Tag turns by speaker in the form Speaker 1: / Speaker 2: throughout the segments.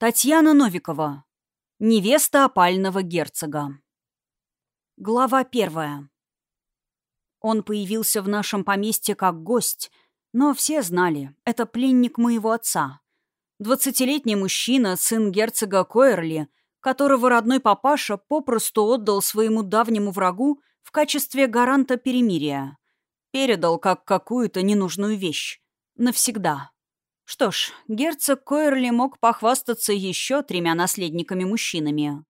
Speaker 1: Татьяна Новикова. Невеста опального герцога. Глава первая. Он появился в нашем поместье как гость, но все знали, это пленник моего отца. Двадцатилетний мужчина, сын герцога Койерли, которого родной папаша попросту отдал своему давнему врагу в качестве гаранта перемирия. Передал как какую-то ненужную вещь. Навсегда. Что ж, герцог Койерли мог похвастаться еще тремя наследниками-мужчинами.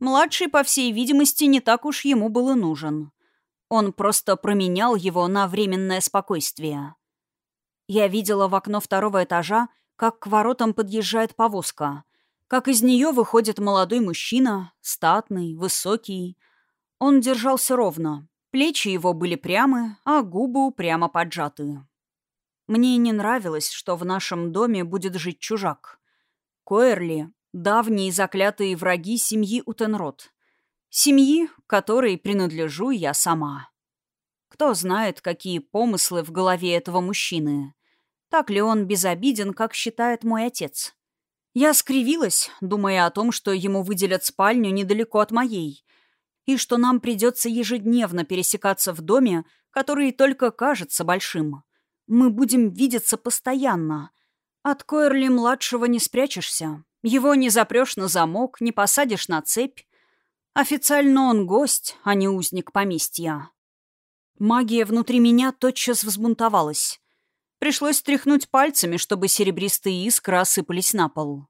Speaker 1: Младший, по всей видимости, не так уж ему было нужен. Он просто променял его на временное спокойствие. Я видела в окно второго этажа, как к воротам подъезжает повозка, как из нее выходит молодой мужчина, статный, высокий. Он держался ровно, плечи его были прямы, а губы прямо поджаты. Мне не нравилось, что в нашем доме будет жить чужак. Коэрли — давние заклятые враги семьи Утенрод. Семьи, которой принадлежу я сама. Кто знает, какие помыслы в голове этого мужчины. Так ли он безобиден, как считает мой отец? Я скривилась, думая о том, что ему выделят спальню недалеко от моей, и что нам придется ежедневно пересекаться в доме, который только кажется большим. Мы будем видеться постоянно. От Койерли-младшего не спрячешься. Его не запрешь на замок, не посадишь на цепь. Официально он гость, а не узник поместья. Магия внутри меня тотчас взбунтовалась. Пришлось стряхнуть пальцами, чтобы серебристые искры осыпались на пол.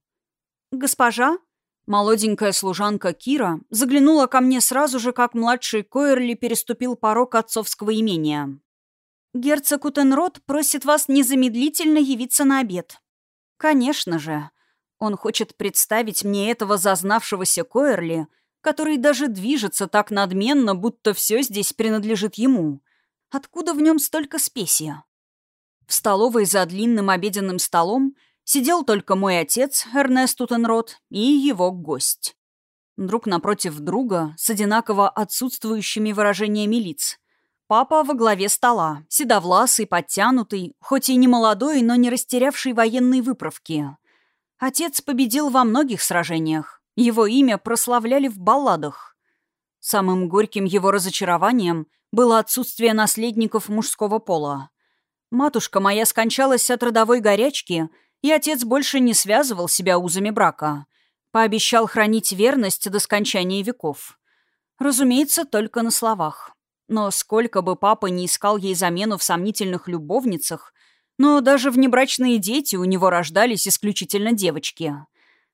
Speaker 1: «Госпожа?» Молоденькая служанка Кира заглянула ко мне сразу же, как младший Койерли переступил порог отцовского имения. Герцог Утенрод просит вас незамедлительно явиться на обед. Конечно же. Он хочет представить мне этого зазнавшегося Койерли, который даже движется так надменно, будто все здесь принадлежит ему. Откуда в нем столько спеси? В столовой за длинным обеденным столом сидел только мой отец, Эрнест Утенрод, и его гость. Друг напротив друга, с одинаково отсутствующими выражениями лиц — Папа во главе стола, седовласый, подтянутый, хоть и не молодой, но не растерявший военной выправки. Отец победил во многих сражениях. Его имя прославляли в балладах. Самым горьким его разочарованием было отсутствие наследников мужского пола. Матушка моя скончалась от родовой горячки, и отец больше не связывал себя узами брака. Пообещал хранить верность до скончания веков. Разумеется, только на словах. Но сколько бы папа не искал ей замену в сомнительных любовницах, но даже внебрачные дети у него рождались исключительно девочки.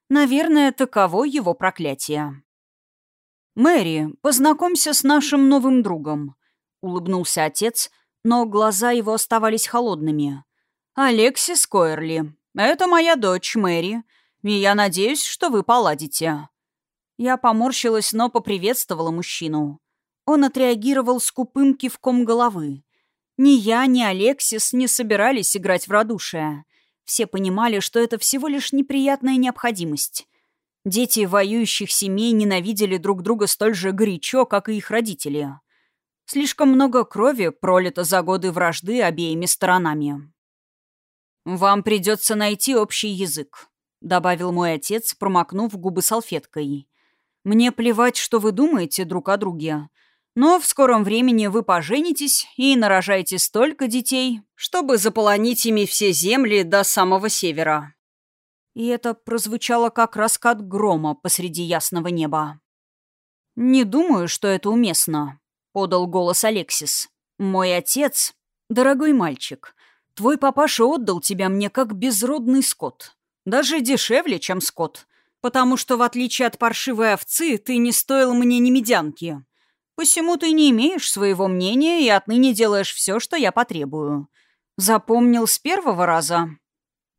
Speaker 1: Наверное, таково его проклятие. «Мэри, познакомься с нашим новым другом», — улыбнулся отец, но глаза его оставались холодными. «Алексис Койерли. Это моя дочь Мэри, и я надеюсь, что вы поладите». Я поморщилась, но поприветствовала мужчину. Он отреагировал скупым кивком головы. Ни я, ни Алексис не собирались играть в радушие. Все понимали, что это всего лишь неприятная необходимость. Дети воюющих семей ненавидели друг друга столь же горячо, как и их родители. Слишком много крови пролито за годы вражды обеими сторонами. «Вам придется найти общий язык», — добавил мой отец, промокнув губы салфеткой. «Мне плевать, что вы думаете друг о друге. Но в скором времени вы поженитесь и нарожаете столько детей, чтобы заполонить ими все земли до самого севера». И это прозвучало как раскат грома посреди ясного неба. «Не думаю, что это уместно», — подал голос Алексис. «Мой отец, дорогой мальчик, твой папаша отдал тебя мне как безродный скот. Даже дешевле, чем скот, потому что, в отличие от паршивой овцы, ты не стоил мне ни медянки. Посему ты не имеешь своего мнения и отныне делаешь все, что я потребую. Запомнил с первого раза?»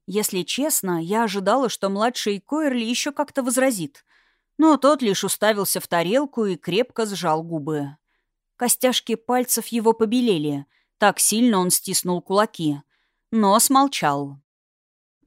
Speaker 1: Если честно, я ожидала, что младший Койерли еще как-то возразит. Но тот лишь уставился в тарелку и крепко сжал губы. Костяшки пальцев его побелели. Так сильно он стиснул кулаки. Но смолчал.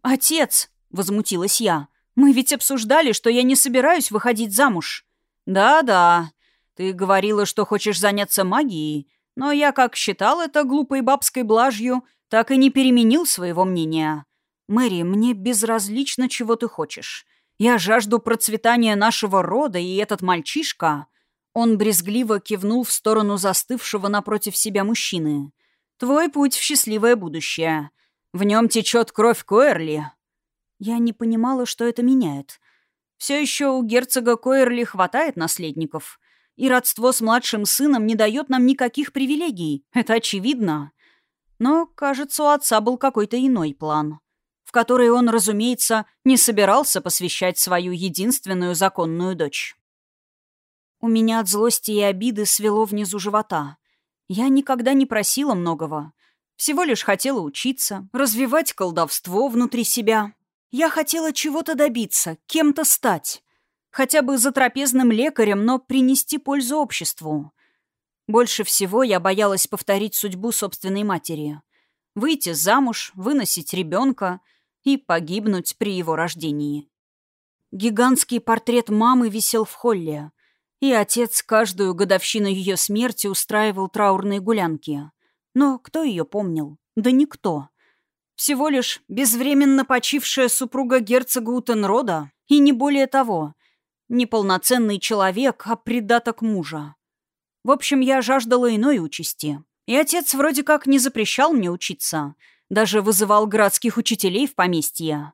Speaker 1: «Отец!» — возмутилась я. «Мы ведь обсуждали, что я не собираюсь выходить замуж». «Да-да», ты говорила, что хочешь заняться магией, но я как считал это глупой бабской блажью, так и не переменил своего мнения. Мэри, мне безразлично, чего ты хочешь. Я жажду процветания нашего рода, и этот мальчишка...» Он брезгливо кивнул в сторону застывшего напротив себя мужчины. «Твой путь в счастливое будущее. В нем течет кровь Коэрли». Я не понимала, что это меняет. Все еще у герцога Коэрли хватает наследников, и родство с младшим сыном не дает нам никаких привилегий. Это очевидно. Но, кажется, у отца был какой-то иной план, в который он, разумеется, не собирался посвящать свою единственную законную дочь. У меня от злости и обиды свело внизу живота. Я никогда не просила многого. Всего лишь хотела учиться, развивать колдовство внутри себя, я хотела чего-то добиться, кем-то стать. Хотя бы за трапезным лекарем, но принести пользу обществу. Больше всего я боялась повторить судьбу собственной матери. Выйти замуж, выносить ребенка и погибнуть при его рождении. Гигантский портрет мамы висел в холле, и отец каждую годовщину ее смерти устраивал траурные гулянки. Но кто ее помнил? Да никто. Всего лишь безвременно почившая супруга герцога Утенрода, и не более того. Неполноценный человек, а придаток мужа. В общем, я жаждала иной участи. И отец вроде как не запрещал мне учиться. Даже вызывал городских учителей в поместье.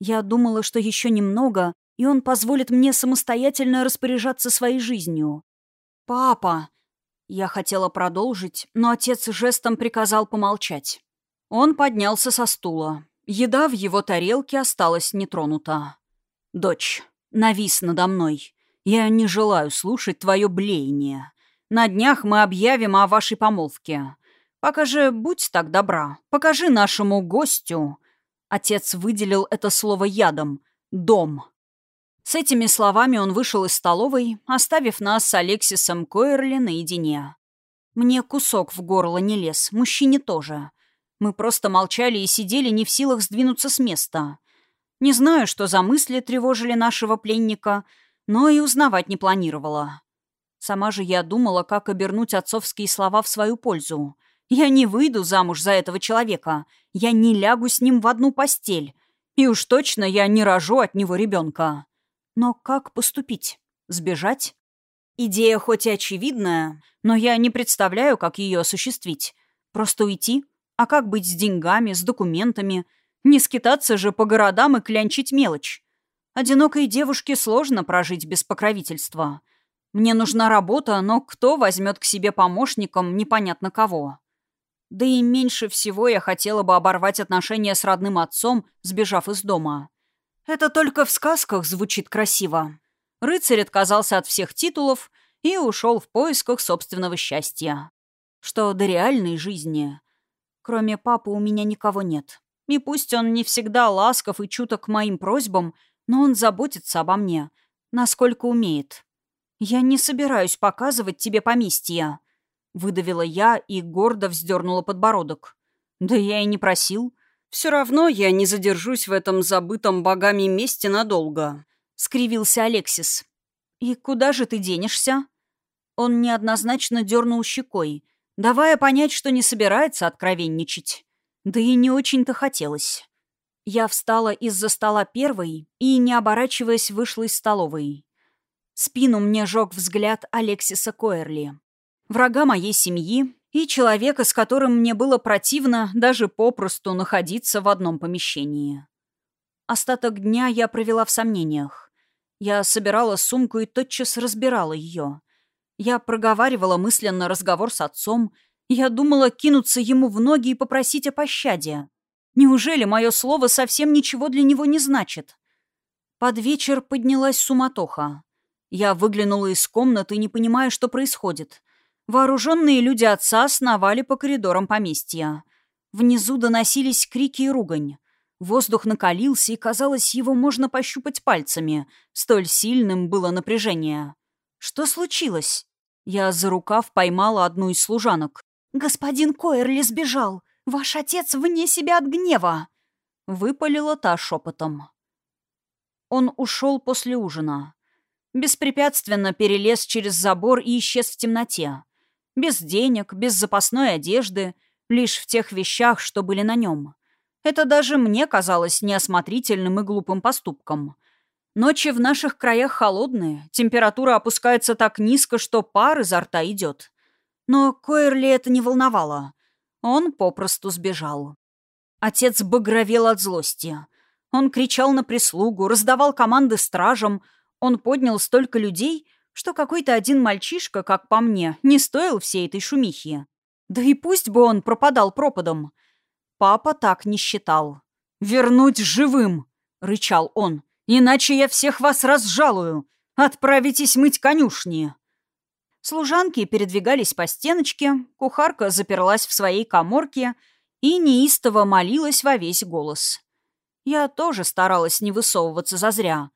Speaker 1: Я думала, что еще немного, и он позволит мне самостоятельно распоряжаться своей жизнью. «Папа!» Я хотела продолжить, но отец жестом приказал помолчать. Он поднялся со стула. Еда в его тарелке осталась нетронута. «Дочь, навис надо мной. Я не желаю слушать твое блеяние. На днях мы объявим о вашей помолвке. Покажи, будь так добра, покажи нашему гостю...» Отец выделил это слово ядом. «Дом». С этими словами он вышел из столовой, оставив нас с Алексисом Койерли наедине. Мне кусок в горло не лез, мужчине тоже. Мы просто молчали и сидели не в силах сдвинуться с места. Не знаю, что за мысли тревожили нашего пленника, но и узнавать не планировала. Сама же я думала, как обернуть отцовские слова в свою пользу. Я не выйду замуж за этого человека. Я не лягу с ним в одну постель. И уж точно я не рожу от него ребенка. Но как поступить? Сбежать? Идея хоть и очевидная, но я не представляю, как ее осуществить. Просто уйти? А как быть с деньгами, с документами? Не скитаться же по городам и клянчить мелочь. Одинокой девушке сложно прожить без покровительства. Мне нужна работа, но кто возьмет к себе помощником непонятно кого? Да и меньше всего я хотела бы оборвать отношения с родным отцом, сбежав из дома. Это только в сказках звучит красиво. Рыцарь отказался от всех титулов и ушел в поисках собственного счастья. Что до реальной жизни. Кроме папы у меня никого нет. И пусть он не всегда ласков и чуток к моим просьбам, но он заботится обо мне, насколько умеет. «Я не собираюсь показывать тебе поместье», — выдавила я и гордо вздернула подбородок. «Да я и не просил. Все равно я не задержусь в этом забытом богами месте надолго», — скривился Алексис. «И куда же ты денешься?» Он неоднозначно дернул щекой — давая понять, что не собирается откровенничать. Да и не очень-то хотелось. Я встала из-за стола первой и, не оборачиваясь, вышла из столовой. Спину мне жег взгляд Алексиса Коэрли. Врага моей семьи и человека, с которым мне было противно даже попросту находиться в одном помещении. Остаток дня я провела в сомнениях. Я собирала сумку и тотчас разбирала ее. Я проговаривала мысленно разговор с отцом. Я думала кинуться ему в ноги и попросить о пощаде. Неужели мое слово совсем ничего для него не значит? Под вечер поднялась суматоха. Я выглянула из комнаты, не понимая, что происходит. Вооруженные люди отца сновали по коридорам поместья. Внизу доносились крики и ругань. Воздух накалился, и, казалось, его можно пощупать пальцами. Столь сильным было напряжение. «Что случилось?» Я за рукав поймала одну из служанок. «Господин Койерли сбежал! Ваш отец вне себя от гнева!» Выпалила та шепотом. Он ушел после ужина. Беспрепятственно перелез через забор и исчез в темноте. Без денег, без запасной одежды, лишь в тех вещах, что были на нем. Это даже мне казалось неосмотрительным и глупым поступком. Ночи в наших краях холодные, температура опускается так низко, что пар изо рта идет. Но Койерли это не волновало. Он попросту сбежал. Отец багровел от злости. Он кричал на прислугу, раздавал команды стражам. Он поднял столько людей, что какой-то один мальчишка, как по мне, не стоил всей этой шумихи. Да и пусть бы он пропадал пропадом. Папа так не считал. «Вернуть живым!» — рычал он. «Иначе я всех вас разжалую! Отправитесь мыть конюшни!» Служанки передвигались по стеночке, кухарка заперлась в своей коморке и неистово молилась во весь голос. Я тоже старалась не высовываться зазря.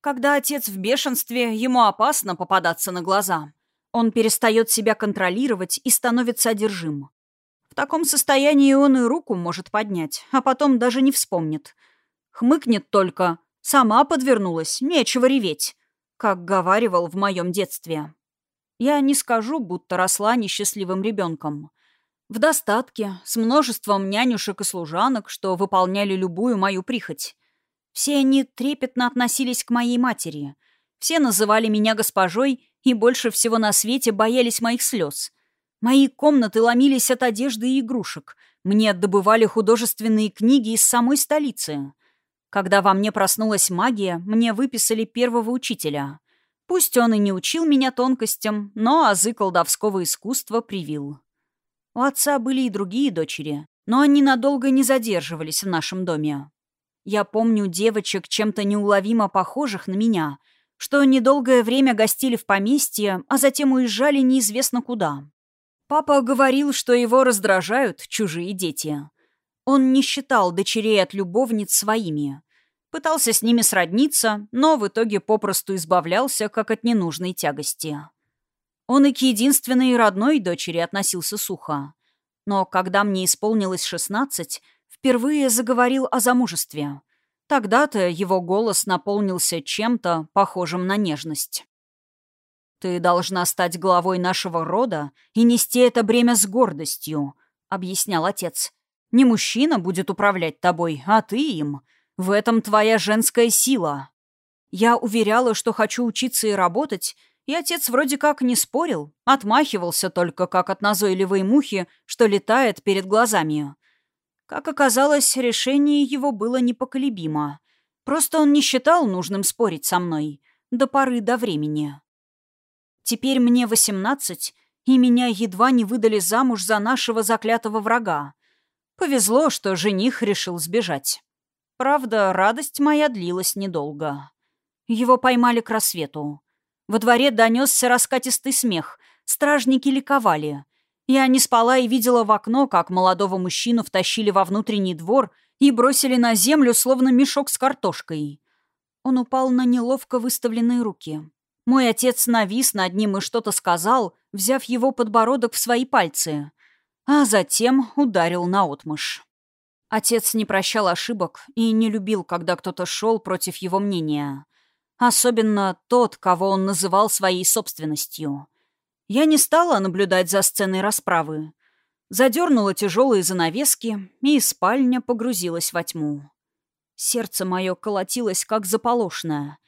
Speaker 1: Когда отец в бешенстве, ему опасно попадаться на глаза. Он перестает себя контролировать и становится одержим. В таком состоянии он и руку может поднять, а потом даже не вспомнит. Хмыкнет только. Сама подвернулась, нечего реветь. Как говаривал в моем детстве. Я не скажу, будто росла несчастливым ребенком. В достатке, с множеством нянюшек и служанок, что выполняли любую мою прихоть. Все они трепетно относились к моей матери. Все называли меня госпожой и больше всего на свете боялись моих слез. Мои комнаты ломились от одежды и игрушек. Мне добывали художественные книги из самой столицы. Когда во мне проснулась магия, мне выписали первого учителя. Пусть он и не учил меня тонкостям, но азы колдовского искусства привил. У отца были и другие дочери, но они надолго не задерживались в нашем доме. Я помню девочек, чем-то неуловимо похожих на меня, что недолгое время гостили в поместье, а затем уезжали неизвестно куда. Папа говорил, что его раздражают чужие дети. Он не считал дочерей от любовниц своими. Пытался с ними сродниться, но в итоге попросту избавлялся, как от ненужной тягости. Он и к единственной родной дочери относился сухо. Но когда мне исполнилось шестнадцать, впервые заговорил о замужестве. Тогда-то его голос наполнился чем-то похожим на нежность. «Ты должна стать главой нашего рода и нести это бремя с гордостью», — объяснял отец. «Не мужчина будет управлять тобой, а ты им. В этом твоя женская сила». Я уверяла, что хочу учиться и работать, и отец вроде как не спорил, отмахивался только как от назойливой мухи, что летает перед глазами. Как оказалось, решение его было непоколебимо. Просто он не считал нужным спорить со мной до поры до времени. Теперь мне восемнадцать, и меня едва не выдали замуж за нашего заклятого врага. Повезло, что жених решил сбежать. Правда, радость моя длилась недолго. Его поймали к рассвету. Во дворе донесся раскатистый смех. Стражники ликовали. Я не спала и видела в окно, как молодого мужчину втащили во внутренний двор и бросили на землю, словно мешок с картошкой. Он упал на неловко выставленные руки. Мой отец навис над ним и что-то сказал, взяв его подбородок в свои пальцы, а затем ударил наотмашь. Отец не прощал ошибок и не любил, когда кто-то шел против его мнения. Особенно тот, кого он называл своей собственностью. Я не стала наблюдать за сценой расправы. Задернула тяжелые занавески, и спальня погрузилась во тьму. Сердце мое колотилось, как заполошное.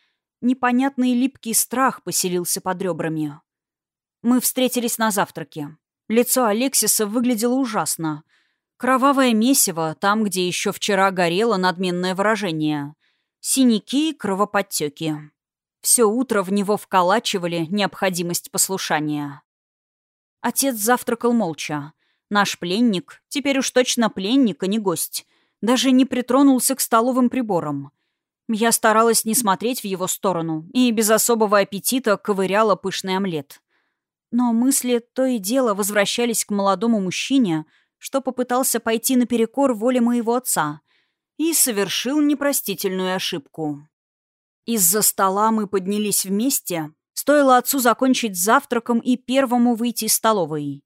Speaker 1: Непонятный липкий страх поселился под ребрами. Мы встретились на завтраке. Лицо Алексиса выглядело ужасно. Кровавое месиво, там, где еще вчера горело надменное выражение синяки и кровоподтеки. Все утро в него вколачивали необходимость послушания. Отец завтракал молча. Наш пленник, теперь уж точно пленник, а не гость, даже не притронулся к столовым приборам. Я старалась не смотреть в его сторону и без особого аппетита ковыряла пышный омлет. Но мысли то и дело возвращались к молодому мужчине, что попытался пойти наперекор воле моего отца — и совершил непростительную ошибку. Из-за стола мы поднялись вместе, стоило отцу закончить завтраком и первому выйти из столовой.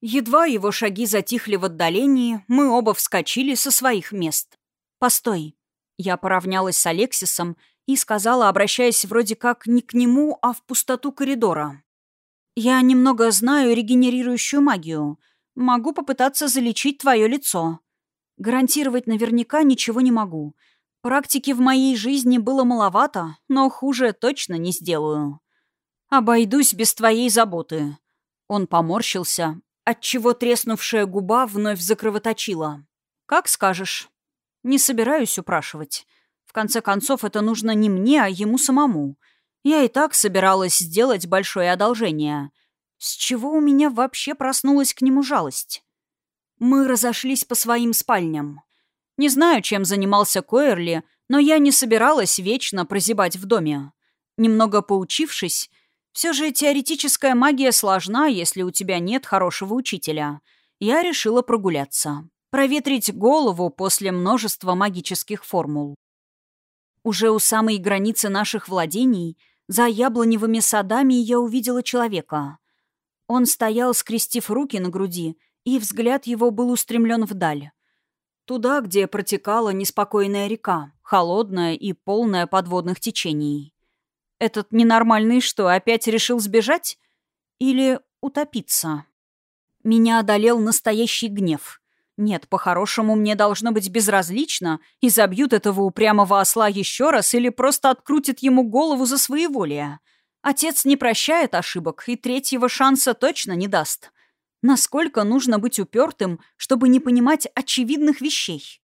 Speaker 1: Едва его шаги затихли в отдалении, мы оба вскочили со своих мест. «Постой». Я поравнялась с Алексисом и сказала, обращаясь вроде как не к нему, а в пустоту коридора. «Я немного знаю регенерирующую магию. Могу попытаться залечить твое лицо. Гарантировать наверняка ничего не могу. Практики в моей жизни было маловато, но хуже точно не сделаю. Обойдусь без твоей заботы. Он поморщился, отчего треснувшая губа вновь закровоточила. Как скажешь. Не собираюсь упрашивать. В конце концов, это нужно не мне, а ему самому. Я и так собиралась сделать большое одолжение. С чего у меня вообще проснулась к нему жалость? Мы разошлись по своим спальням. Не знаю, чем занимался Койерли, но я не собиралась вечно прозябать в доме. Немного поучившись, все же теоретическая магия сложна, если у тебя нет хорошего учителя. Я решила прогуляться. Проветрить голову после множества магических формул. Уже у самой границы наших владений, за яблоневыми садами, я увидела человека. Он стоял, скрестив руки на груди, и взгляд его был устремлен вдаль. Туда, где протекала неспокойная река, холодная и полная подводных течений. Этот ненормальный что, опять решил сбежать? Или утопиться? Меня одолел настоящий гнев. Нет, по-хорошему мне должно быть безразлично, и забьют этого упрямого осла еще раз или просто открутят ему голову за своеволие. Отец не прощает ошибок и третьего шанса точно не даст. Насколько нужно быть упертым, чтобы не понимать очевидных вещей?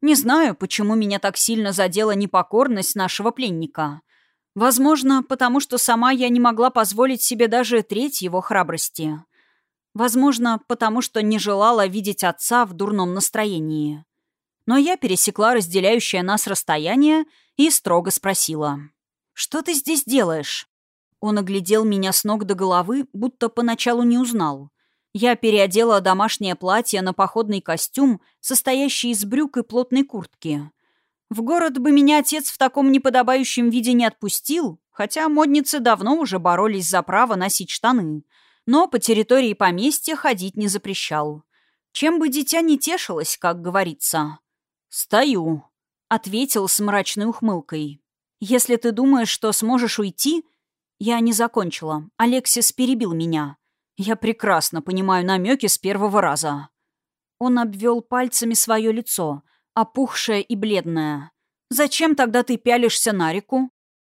Speaker 1: Не знаю, почему меня так сильно задела непокорность нашего пленника. Возможно, потому что сама я не могла позволить себе даже треть его храбрости. Возможно, потому что не желала видеть отца в дурном настроении. Но я пересекла разделяющее нас расстояние и строго спросила. «Что ты здесь делаешь?» Он оглядел меня с ног до головы, будто поначалу не узнал. Я переодела домашнее платье на походный костюм, состоящий из брюк и плотной куртки. В город бы меня отец в таком неподобающем виде не отпустил, хотя модницы давно уже боролись за право носить штаны. Но по территории поместья ходить не запрещал. Чем бы дитя не тешилось, как говорится. «Стою», — ответил с мрачной ухмылкой. «Если ты думаешь, что сможешь уйти...» Я не закончила. Алексис перебил меня. Я прекрасно понимаю намеки с первого раза. Он обвел пальцами свое лицо, опухшее и бледное. «Зачем тогда ты пялишься на реку?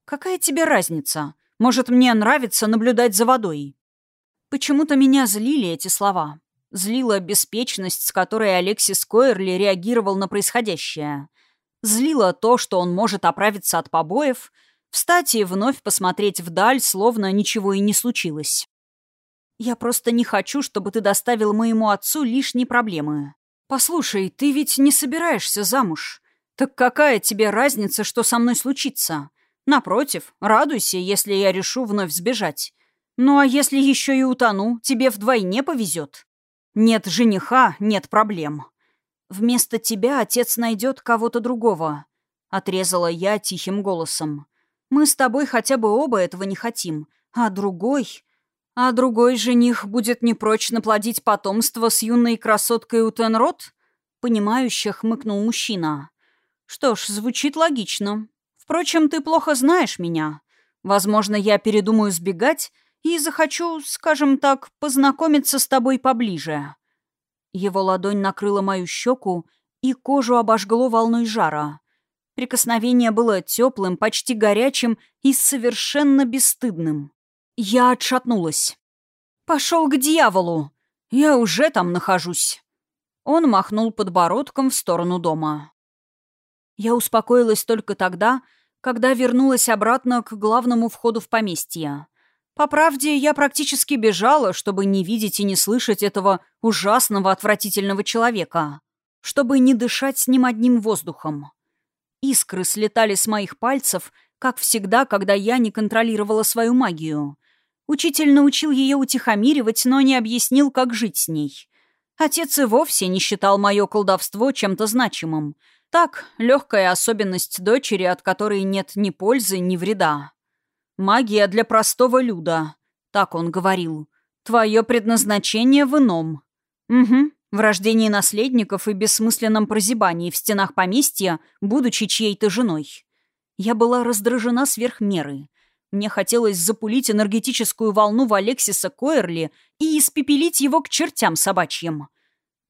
Speaker 1: Какая тебе разница? Может, мне нравится наблюдать за водой?» Почему-то меня злили эти слова. Злила беспечность, с которой Алексис Койерли реагировал на происходящее. Злило то, что он может оправиться от побоев, встать и вновь посмотреть вдаль, словно ничего и не случилось. Я просто не хочу, чтобы ты доставил моему отцу лишние проблемы. Послушай, ты ведь не собираешься замуж. Так какая тебе разница, что со мной случится? Напротив, радуйся, если я решу вновь сбежать. Ну а если еще и утону, тебе вдвойне повезет. Нет жениха, нет проблем. Вместо тебя отец найдет кого-то другого. Отрезала я тихим голосом. Мы с тобой хотя бы оба этого не хотим. А другой... А другой жених будет непрочно плодить потомство с юной красоткой Утенрот? Понимающе хмыкнул мужчина. Что ж, звучит логично. Впрочем, ты плохо знаешь меня. Возможно, я передумаю сбегать и захочу, скажем так, познакомиться с тобой поближе. Его ладонь накрыла мою щеку, и кожу обожгло волной жара. Прикосновение было теплым, почти горячим и совершенно бесстыдным. Я отшатнулась. «Пошел к дьяволу! Я уже там нахожусь!» Он махнул подбородком в сторону дома. Я успокоилась только тогда, когда вернулась обратно к главному входу в поместье. По правде, я практически бежала, чтобы не видеть и не слышать этого ужасного, отвратительного человека, чтобы не дышать с ним одним воздухом. Искры слетали с моих пальцев, как всегда, когда я не контролировала свою магию. Учитель научил ее утихомиривать, но не объяснил, как жить с ней. Отец и вовсе не считал мое колдовство чем-то значимым. Так, легкая особенность дочери, от которой нет ни пользы, ни вреда. «Магия для простого люда», — так он говорил. «Твое предназначение в ином». «Угу, в рождении наследников и бессмысленном прозябании в стенах поместья, будучи чьей-то женой». Я была раздражена сверх меры. Мне хотелось запулить энергетическую волну в Алексиса Койерли и испепелить его к чертям собачьим.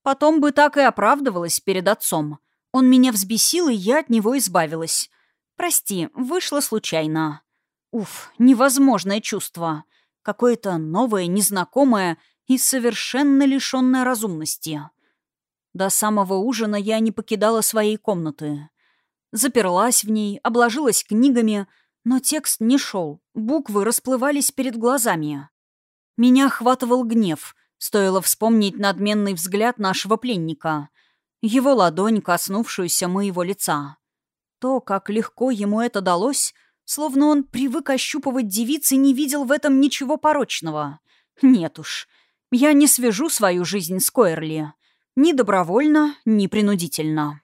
Speaker 1: Потом бы так и оправдывалась перед отцом. Он меня взбесил, и я от него избавилась. Прости, вышло случайно. Уф, невозможное чувство. Какое-то новое, незнакомое и совершенно лишенное разумности. До самого ужина я не покидала своей комнаты. Заперлась в ней, обложилась книгами, но текст не шел, буквы расплывались перед глазами. Меня охватывал гнев, стоило вспомнить надменный взгляд нашего пленника, его ладонь, коснувшуюся моего лица. То, как легко ему это далось, словно он привык ощупывать девиц и не видел в этом ничего порочного. Нет уж, я не свяжу свою жизнь с Койерли. Ни добровольно, ни принудительно.